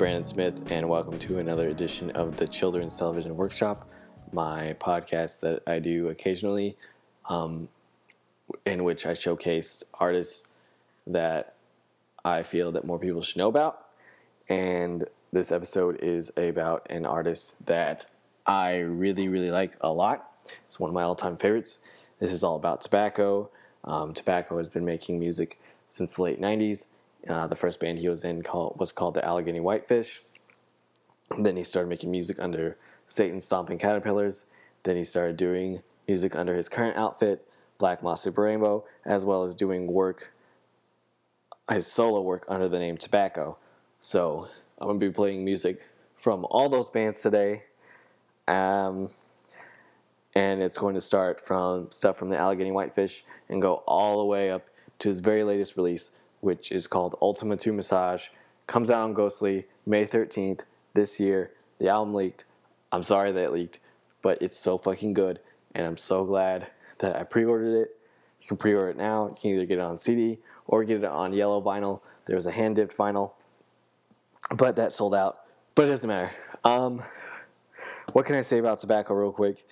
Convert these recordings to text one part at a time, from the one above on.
Brandon Smith, and welcome to another edition of the Children's Television Workshop, my podcast that I do occasionally, um, in which I showcase artists that I feel that more people should know about. And this episode is about an artist that I really, really like a lot. It's one of my all time favorites. This is all about tobacco. Um, tobacco has been making music since the late 90s. Uh, the first band he was in called, was called the Allegheny Whitefish. then he started making music under Satan Stomping Caterpillars. Then he started doing music under his current outfit, Black Moss Super Rainbow, as well as doing work, his solo work under the name Tobacco. So I'm to be playing music from all those bands today. Um, and it's going to start from stuff from the Allegheny Whitefish and go all the way up to his very latest release, which is called Ultima 2 Massage. Comes out on Ghostly May 13th this year. The album leaked. I'm sorry that it leaked, but it's so fucking good, and I'm so glad that I pre ordered it. You can pre order it now. You can either get it on CD or get it on yellow vinyl. There's a hand dipped vinyl, but that sold out. But it doesn't matter. Um, what can I say about tobacco, real quick?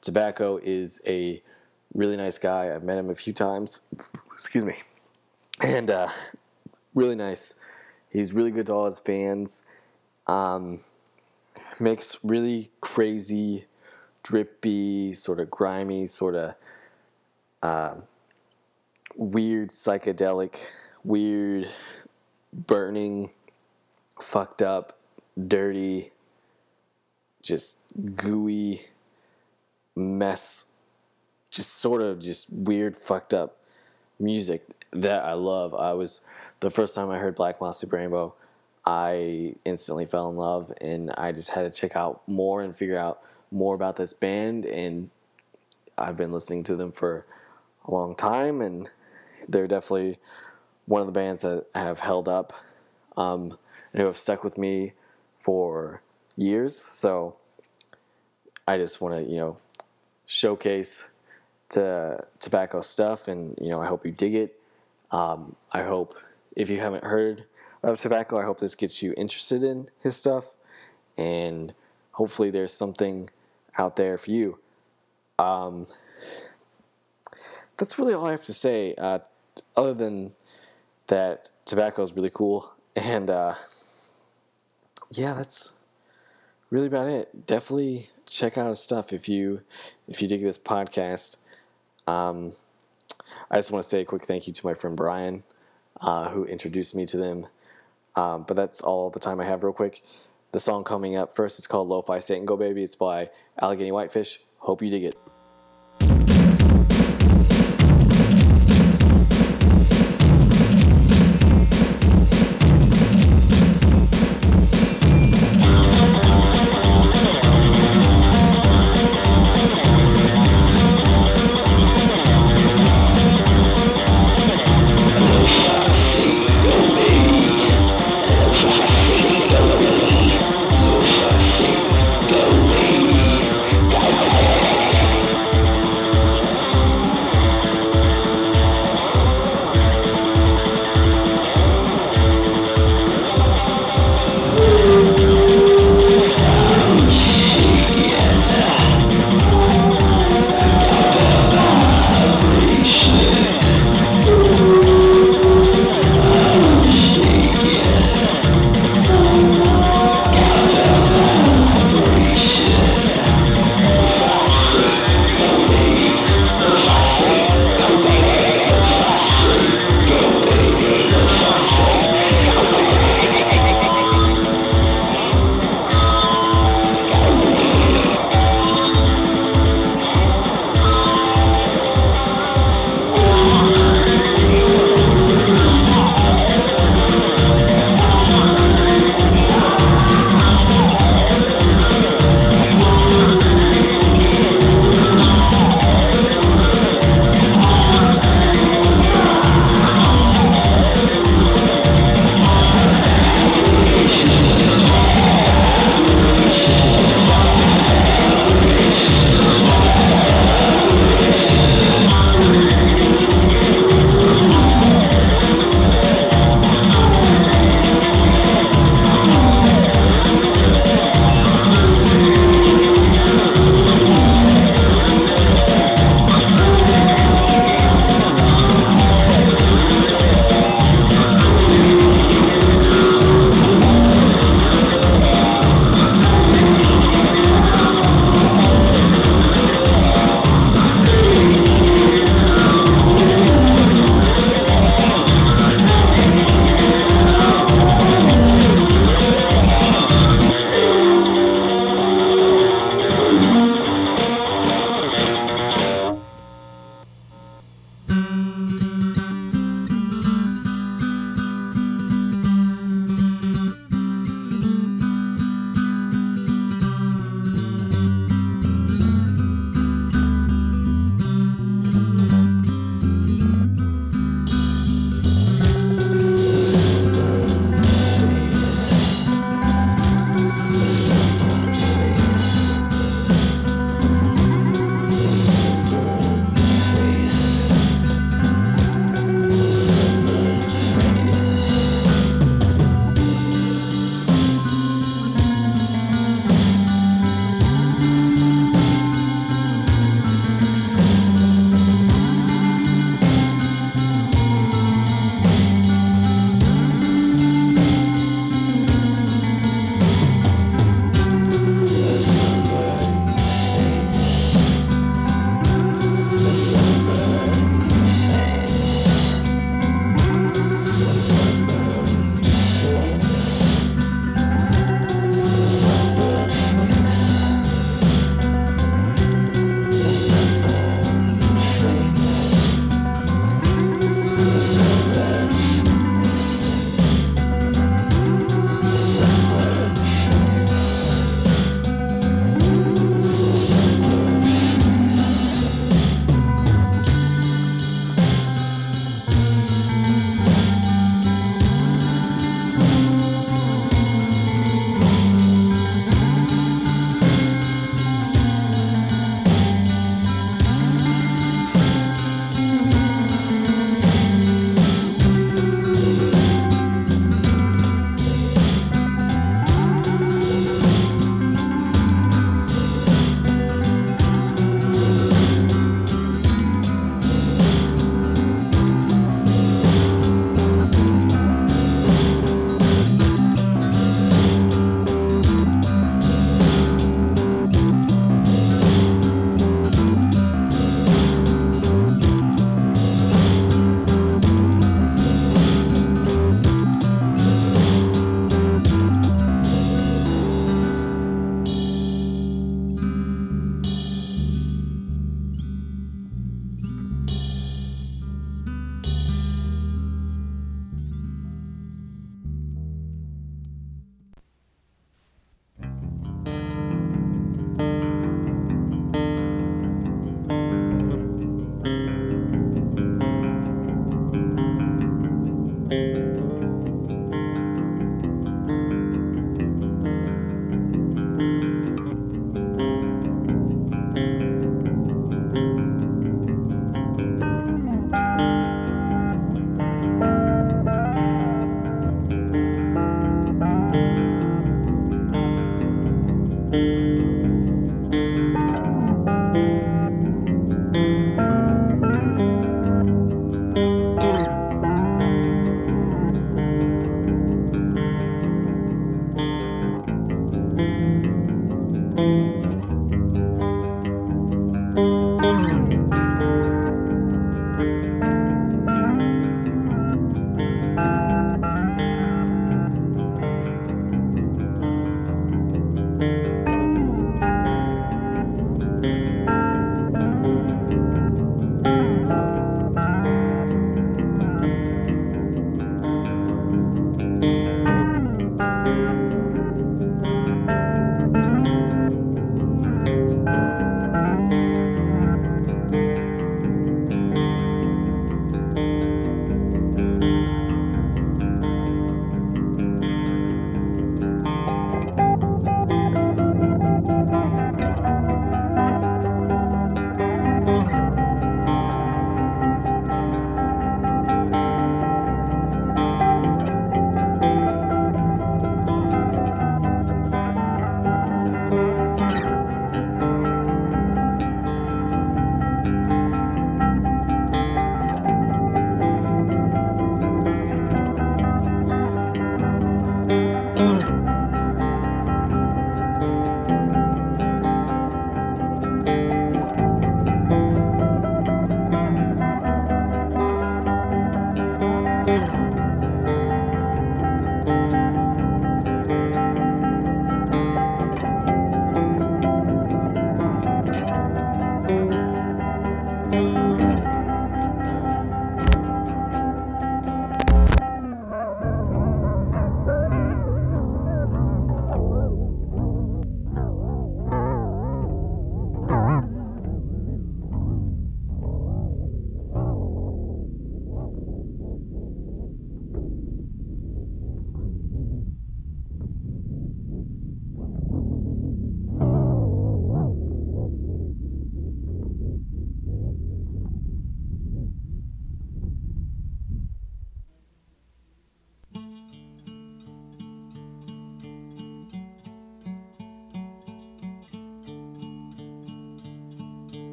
Tobacco is a really nice guy. I've met him a few times. Excuse me. And uh, really nice. He's really good to all his fans. Um, makes really crazy, drippy, sort of grimy, sort of uh, weird, psychedelic, weird, burning, fucked up, dirty, just gooey mess, just sort of just weird, fucked up music that I love. I was the first time I heard Black Moss Super Rainbow, I instantly fell in love, and I just had to check out more and figure out more about this band. And I've been listening to them for a long time, and they're definitely one of the bands that have held up um, and who have stuck with me for years. So I just want to, you know, showcase to tobacco stuff, and you know, I hope you dig it. Um, I hope if you haven't heard of tobacco, I hope this gets you interested in his stuff, and hopefully there's something out there for you. Um, that's really all I have to say. Uh, other than that, tobacco is really cool, and uh, yeah, that's really about it. Definitely check out his stuff if you if you dig this podcast. Um, I just want to say a quick thank you to my friend Brian, uh, who introduced me to them. Um, but that's all the time I have, real quick. The song coming up first is called Lo-Fi Satan Go Baby. It's by Allegheny Whitefish. Hope you dig it.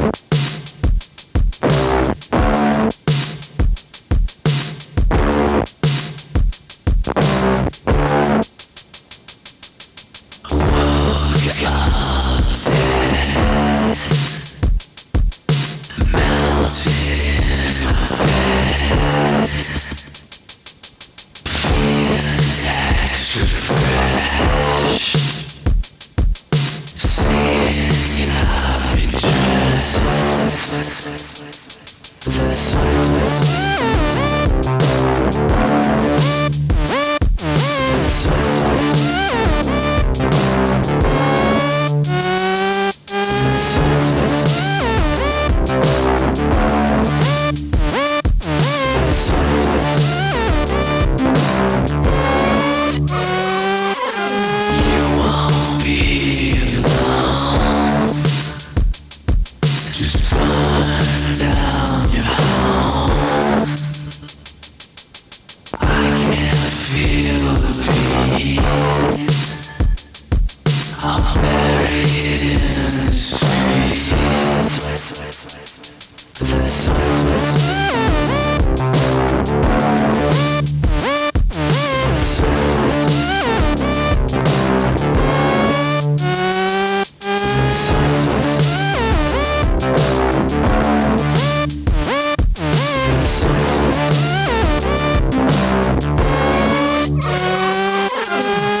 Bye. Thank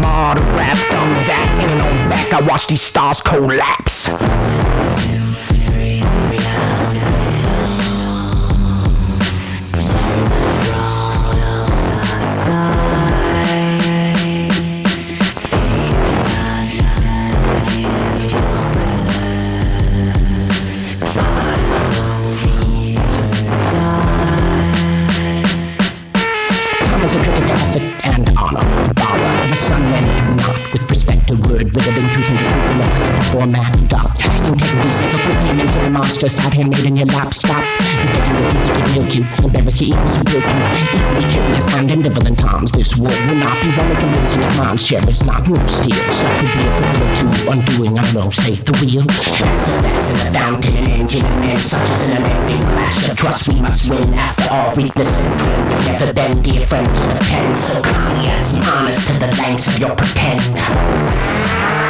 martyr wrapped on that. And on back I watch these stars collapse and a monstrous out here made in your lap. Stop begging the truth to get milk you. Embarrass your equals who built you. Equally curious and ambivalent times. This war will not be one of convincing of minds. Share is not no steel. Such would be equivalent to undoing, I don't know, say the wheel. It's effects in a fountain and engine and such as an unending clash of trust. We must win after all weakness and trend. Together then, dear friend, to the pen. So kindly some honest to the lengths of your pretend.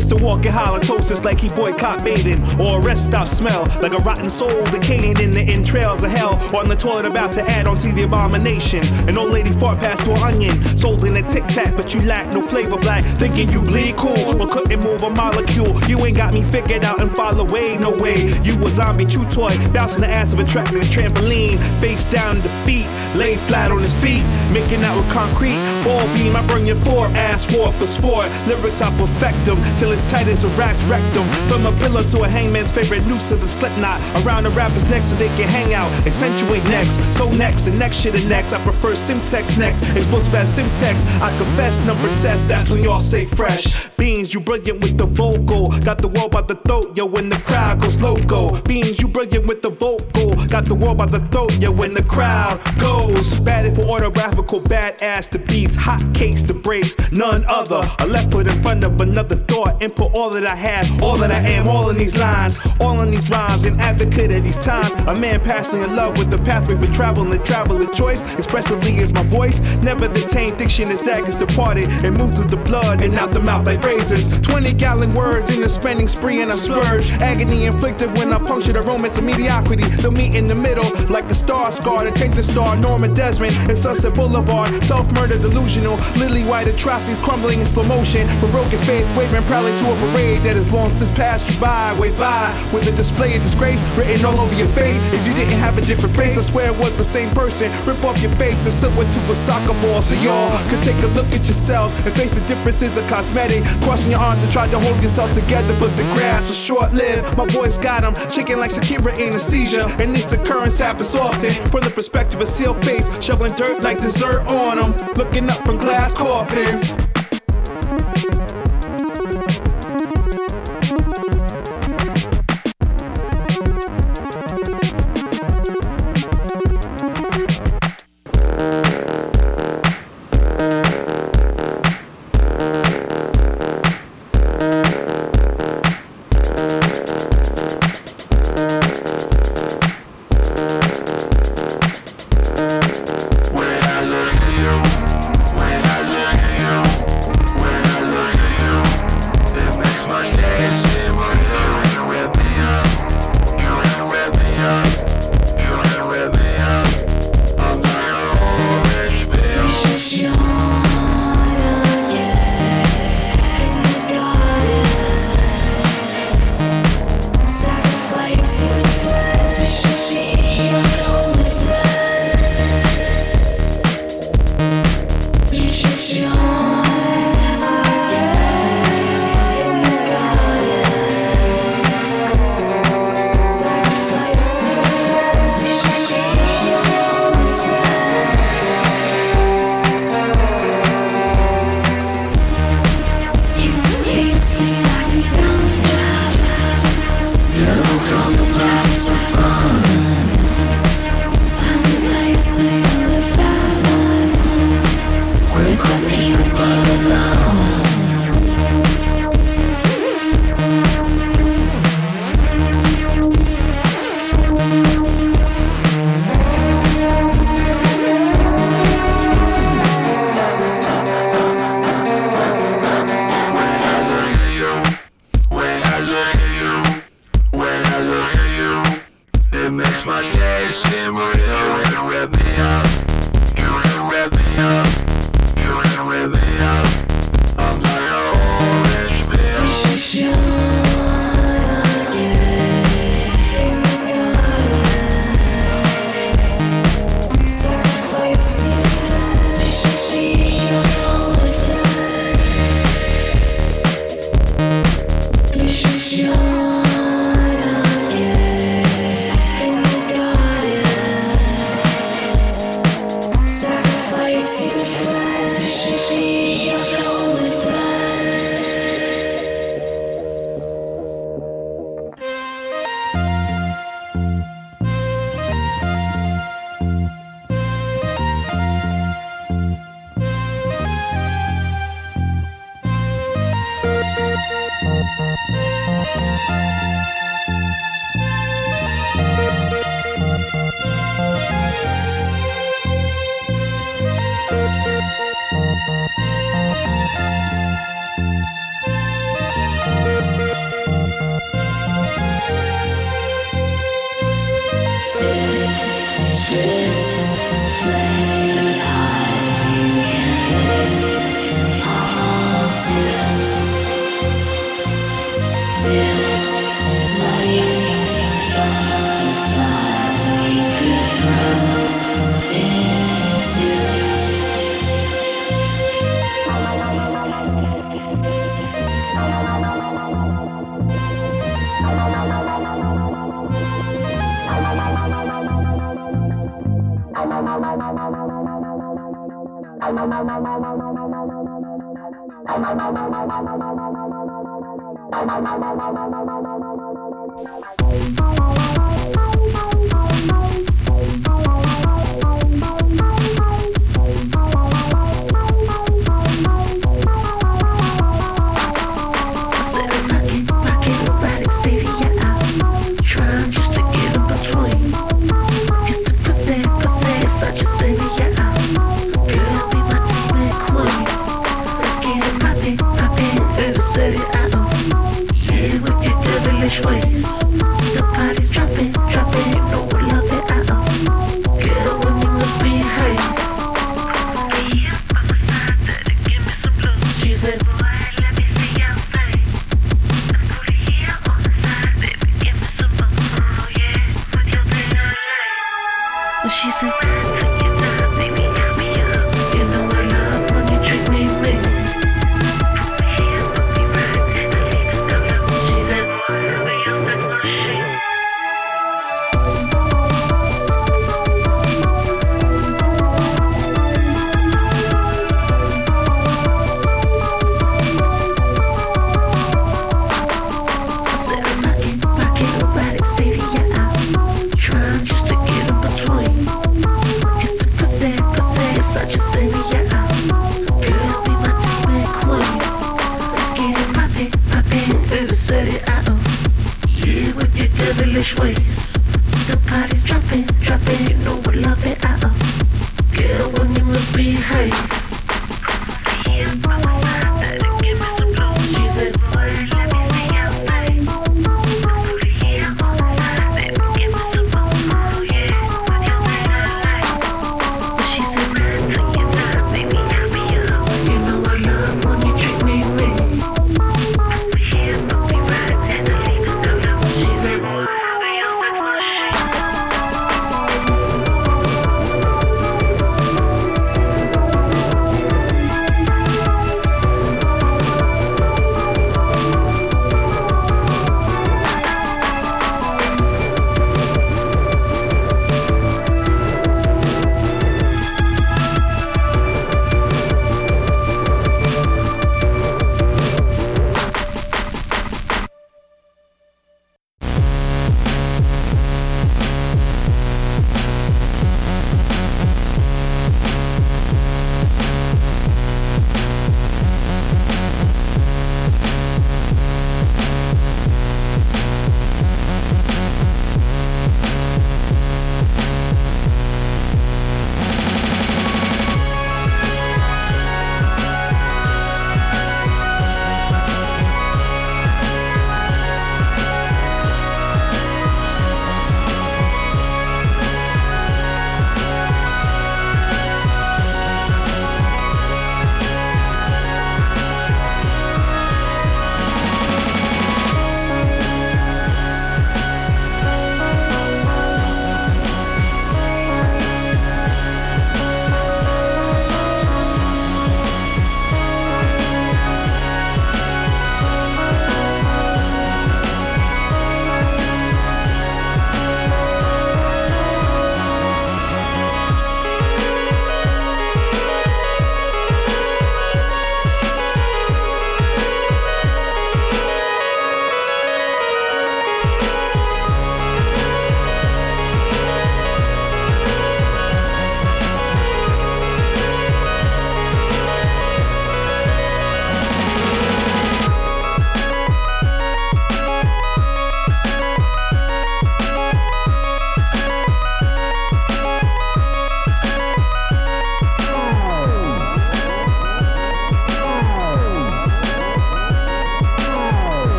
It's Mr. Walking halitosis like he boycott bathing. Or a rest stop smell like a rotten soul decaying in the entrails of hell. Or on the toilet about to add onto the abomination. An old lady fart past to an onion. Sold in a tic tac, but you lack no flavor black. Thinking you bleed cool, but couldn't move a molecule. You ain't got me figured out and fall away, no way. You a zombie chew toy, bouncing the ass of a track a trampoline. Face down to feet, lay flat on his feet. Making out with concrete. Ball beam, I bring your four ass war for sport. Lyrics, I perfect them till it's tight as a rat's rectum. From a pillow to a hangman's favorite noose of the slip knot. Around the rapper's neck so they can hang out. Accentuate next, so next and next shit and next. I prefer Semtex next. Explosive as Semtex. I confess, number test, that's when y'all say fresh. Beans, you brilliant with the vocal. Got the world by the throat, yo, when the crowd goes loco. Beans, you brilliant with the vocal. Got the world by the throat, yo, when the crowd goes. Batted for autographical, badass the beats. Hot cakes the breaks, none other. A left foot in front of another thought. and put all that I have, all that I am, all in these lines, all in these rhymes. An advocate of these times. A man passing in love with the pathway for travel and travel of choice. Expressively is my voice. Never the tame diction as daggers departed and moved through the blood and out the mouth like razors. 20 gallon words in a spending spree and I splurge. Agony inflicted when I puncture the romance of mediocrity. They'll meet in the middle like a star scar to take the star. Norma Desmond and Sunset Boulevard. Self murder delusional. Lily white atrocities crumbling in slow motion. Broken faith waving proudly to a parade that has long since passed you by. Way by with a display of disgrace written all over your face. If you didn't have a different face, I swear it was the same person. Rip off your face and slip into a soccer ball so y'all could take a look at yourselves and face the differences of cosmetic. Crossing your arms and try to hold yourself together, but the grasp was short lived. My voice got him shaking like Shakira in a seizure, and this occurrence happens often. From the perspective of sealed face, shoveling dirt like dessert on them, looking up from glass coffins.